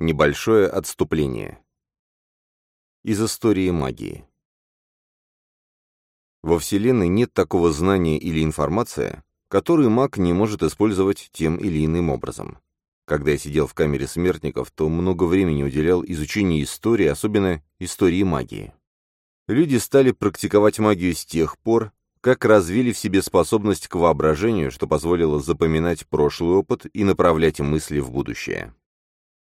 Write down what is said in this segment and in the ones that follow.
Небольшое отступление. Из истории магии. Во Вселенной нет такого знания или информации, который маг не может использовать тем или иным образом. Когда я сидел в камере смертников, то много времени уделял изучению истории, особенно истории магии. Люди стали практиковать магию с тех пор, как развили в себе способность к воображению, что позволило запоминать прошлый опыт и направлять мысли в будущее.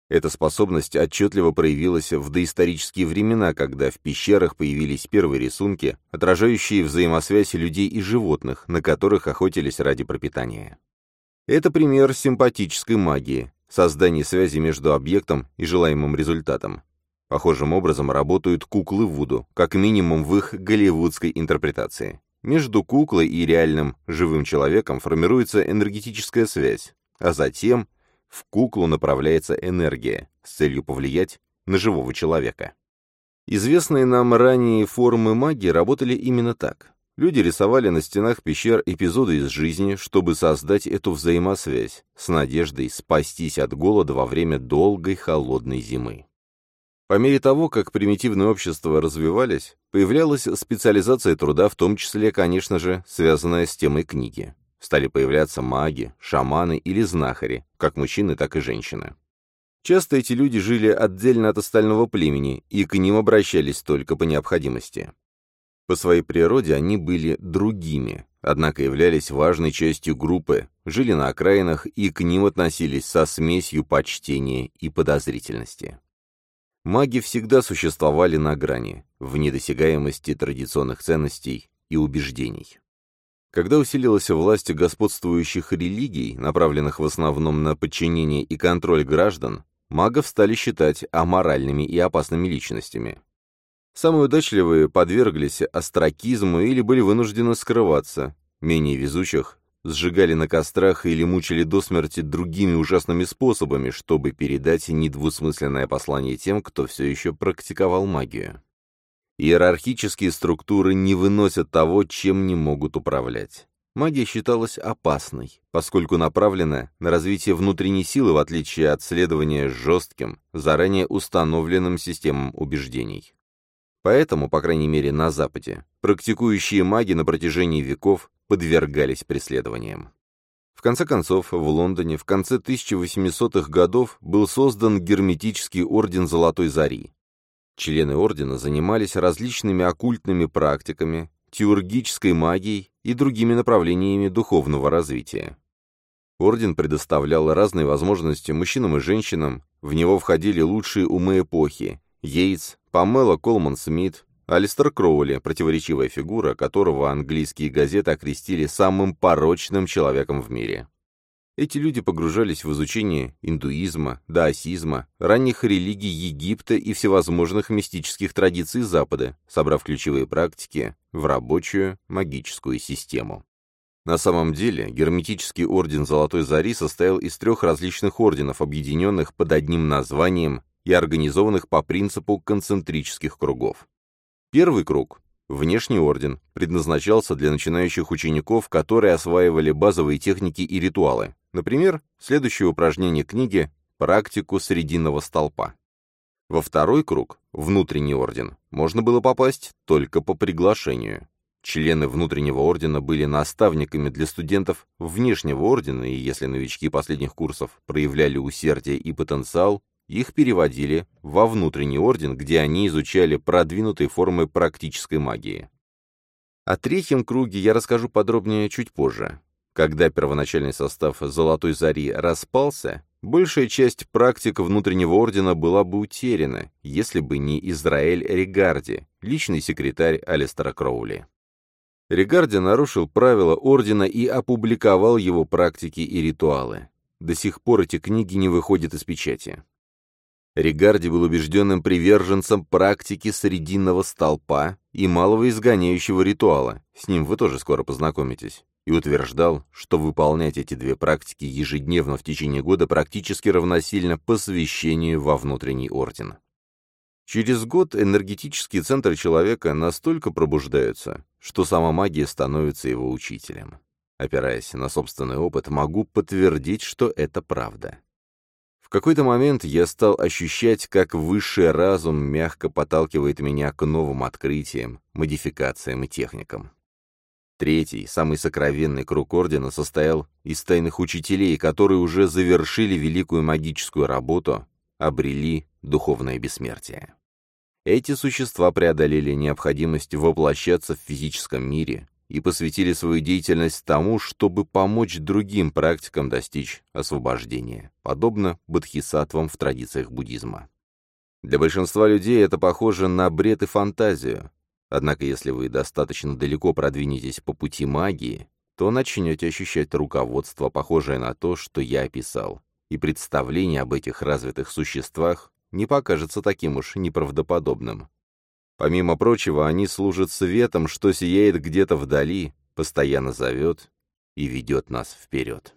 Эта способность отчетливо проявилась в доисторические времена, когда в пещерах появились первые рисунки, отражающие взаимосвязь людей и животных, на которых охотились ради пропитания. Это пример симпатической магии, создание связи между объектом и желаемым результатом. Похожим образом работают куклы Вуду, как минимум в их голливудской интерпретации. Между куклой и реальным живым человеком формируется энергетическая связь, а затем в куклу направляется энергия с целью повлиять на живого человека. Известные нам ранее формы магии работали именно так. Люди рисовали на стенах пещер эпизоды из жизни, чтобы создать эту взаимосвязь с надеждой спастись от голода во время долгой холодной зимы. По мере того, как примитивные общества развивались, появлялась специализация труда, в том числе, конечно же, связанная с темой книги. Стали появляться маги, шаманы или знахари, как мужчины, так и женщины. Часто эти люди жили отдельно от остального племени, и к ним обращались только по необходимости. По своей природе они были другими, однако являлись важной частью группы, жили на окраинах и к ним относились со смесью почтения и подозрительности. Маги всегда существовали на грани, в недосягаемости традиционных ценностей и убеждений. Когда усилилась власть господствующих религий, направленных в основном на подчинение и контроль граждан, магов стали считать аморальными и опасными личностями. Самые удачливые подверглись остракизму или были вынуждены скрываться, менее везучих сжигали на кострах или мучили до смерти другими ужасными способами, чтобы передать недвусмысленное послание тем, кто все еще практиковал магию. Иерархические структуры не выносят того, чем не могут управлять. Магия считалась опасной, поскольку направлена на развитие внутренней силы, в отличие от следования жестким, заранее установленным системам убеждений. Поэтому, по крайней мере на Западе, практикующие маги на протяжении веков подвергались преследованиям. В конце концов, в Лондоне в конце 1800-х годов был создан Герметический орден Золотой Зари. Члены ордена занимались различными оккультными практиками, теургической магией и другими направлениями духовного развития. Орден предоставлял разные возможности мужчинам и женщинам, в него входили лучшие умы эпохи – Йейтс, Памела Колман Смит, Алистер Кроули, противоречивая фигура, которого английские газеты окрестили самым порочным человеком в мире. Эти люди погружались в изучение индуизма, даосизма, ранних религий Египта и всевозможных мистических традиций Запада, собрав ключевые практики в рабочую магическую систему. На самом деле, Герметический орден Золотой Зари состоял из трех различных орденов, объединенных под одним названием и организованных по принципу концентрических кругов. Первый круг, внешний орден, предназначался для начинающих учеников, которые осваивали базовые техники и ритуалы. Например, следующее упражнение книги «Практику срединного столпа». Во второй круг, внутренний орден, можно было попасть только по приглашению. Члены внутреннего ордена были наставниками для студентов внешнего ордена, и если новички последних курсов проявляли усердие и потенциал, их переводили во внутренний орден, где они изучали продвинутые формы практической магии. О третьем круге я расскажу подробнее чуть позже. Когда первоначальный состав «Золотой зари» распался, большая часть практик внутреннего ордена была бы утеряна, если бы не Израиль Регарди, личный секретарь Алистера Кроули. Регарди нарушил правила ордена и опубликовал его практики и ритуалы. До сих пор эти книги не выходят из печати. Ригарди был убежденным приверженцем практики срединного столпа и малого изгоняющего ритуала, с ним вы тоже скоро познакомитесь, и утверждал, что выполнять эти две практики ежедневно в течение года практически равносильно посвящению во внутренний орден. Через год энергетические центры человека настолько пробуждаются, что сама магия становится его учителем. Опираясь на собственный опыт, могу подтвердить, что это правда. В какой-то момент я стал ощущать, как высший разум мягко подталкивает меня к новым открытиям, модификациям и техникам. Третий, самый сокровенный круг Ордена состоял из тайных учителей, которые уже завершили великую магическую работу, обрели духовное бессмертие. Эти существа преодолели необходимость воплощаться в физическом мире и посвятили свою деятельность тому, чтобы помочь другим практикам достичь освобождения, подобно бодхисаттвам в традициях буддизма. Для большинства людей это похоже на бред и фантазию. Однако если вы достаточно далеко продвинетесь по пути магии, то начнете ощущать руководство, похожее на то, что я описал, и представление об этих развитых существах не покажется таким уж неправдоподобным. Помимо прочего, они служат светом, что сияет где-то вдали, постоянно зовет и ведет нас вперед.